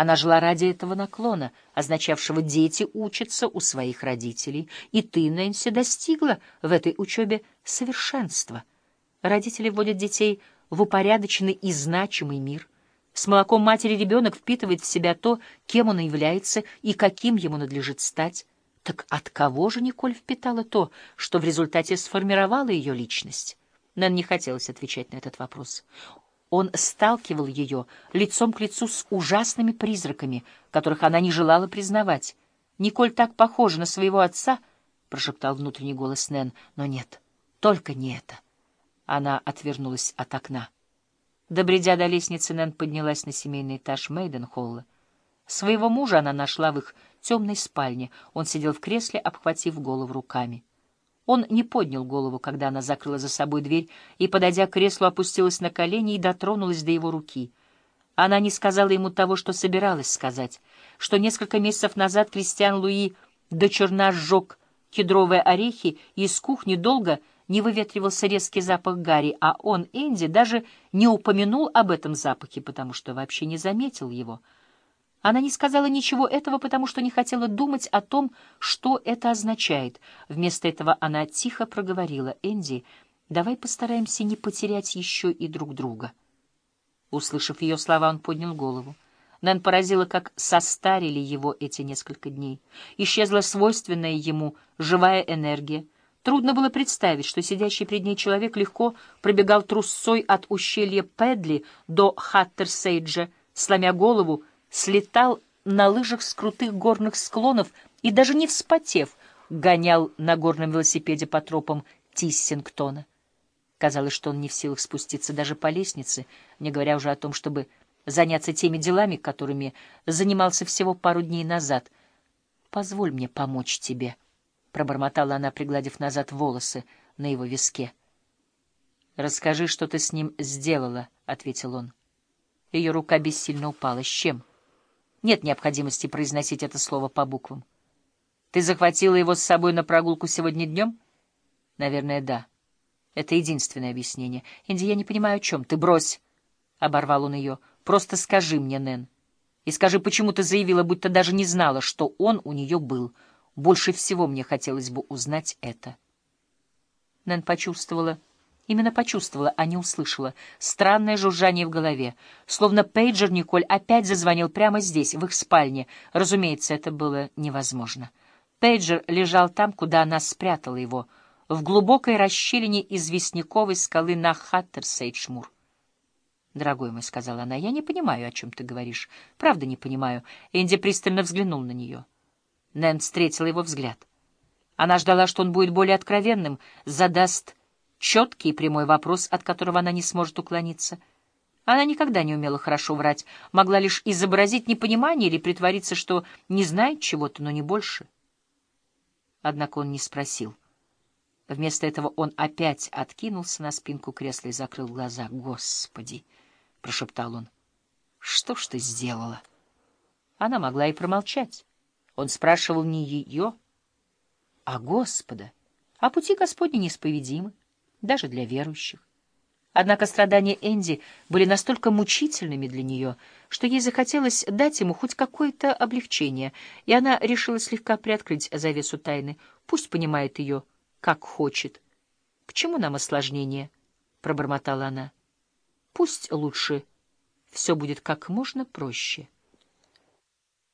Она жила ради этого наклона, означавшего «дети учатся у своих родителей», и ты, Нэнси, достигла в этой учебе совершенства. Родители вводят детей в упорядоченный и значимый мир. С молоком матери ребенок впитывает в себя то, кем он является и каким ему надлежит стать. Так от кого же Николь впитала то, что в результате сформировало ее личность? Нэн не хотелось отвечать на этот вопрос. Он сталкивал ее лицом к лицу с ужасными призраками, которых она не желала признавать. «Николь так похожа на своего отца», — прошептал внутренний голос Нэн, — «но нет, только не это». Она отвернулась от окна. Добредя до лестницы, Нэн поднялась на семейный этаж Мейденхолла. Своего мужа она нашла в их темной спальне. Он сидел в кресле, обхватив голову руками. Он не поднял голову, когда она закрыла за собой дверь и, подойдя к креслу, опустилась на колени и дотронулась до его руки. Она не сказала ему того, что собиралась сказать, что несколько месяцев назад Кристиан Луи до черна сжег кедровые орехи, и из кухни долго не выветривался резкий запах Гарри, а он, Энди, даже не упомянул об этом запахе, потому что вообще не заметил его — она не сказала ничего этого, потому что не хотела думать о том, что это означает. Вместо этого она тихо проговорила. «Энди, давай постараемся не потерять еще и друг друга». Услышав ее слова, он поднял голову. Нэн поразила, как состарили его эти несколько дней. Исчезла свойственная ему живая энергия. Трудно было представить, что сидящий перед ней человек легко пробегал трусцой от ущелья Педли до Хаттерсейджа, сломя голову, слетал на лыжах с крутых горных склонов и, даже не вспотев, гонял на горном велосипеде по тропам Тиссингтона. Казалось, что он не в силах спуститься даже по лестнице, не говоря уже о том, чтобы заняться теми делами, которыми занимался всего пару дней назад. «Позволь мне помочь тебе», — пробормотала она, пригладив назад волосы на его виске. «Расскажи, что ты с ним сделала», — ответил он. Ее рука бессильно упала. «С чем?» Нет необходимости произносить это слово по буквам. Ты захватила его с собой на прогулку сегодня днем? Наверное, да. Это единственное объяснение. Инди, я не понимаю, о чем. Ты брось, — оборвал он ее. Просто скажи мне, Нэн. И скажи, почему ты заявила, будто даже не знала, что он у нее был. Больше всего мне хотелось бы узнать это. Нэн почувствовала Именно почувствовала, а не услышала. Странное жужжание в голове. Словно пейджер Николь опять зазвонил прямо здесь, в их спальне. Разумеется, это было невозможно. Пейджер лежал там, куда она спрятала его, в глубокой расщелине известняковой скалы на Хаттерсейдшмур. «Дорогой мой», — сказала она, — «я не понимаю, о чем ты говоришь. Правда не понимаю». Энди пристально взглянул на нее. Нэн встретила его взгляд. Она ждала, что он будет более откровенным, задаст четкий и прямой вопрос, от которого она не сможет уклониться. Она никогда не умела хорошо врать, могла лишь изобразить непонимание или притвориться, что не знает чего-то, но не больше. Однако он не спросил. Вместо этого он опять откинулся на спинку кресла и закрыл глаза. «Господи!» — прошептал он. «Что ж ты сделала?» Она могла и промолчать. Он спрашивал не ее, а Господа. А пути Господни неисповедимы даже для верующих. Однако страдания Энди были настолько мучительными для нее, что ей захотелось дать ему хоть какое-то облегчение, и она решила слегка приоткрыть завесу тайны. Пусть понимает ее, как хочет. — К чему нам осложнение? — пробормотала она. — Пусть лучше все будет как можно проще. —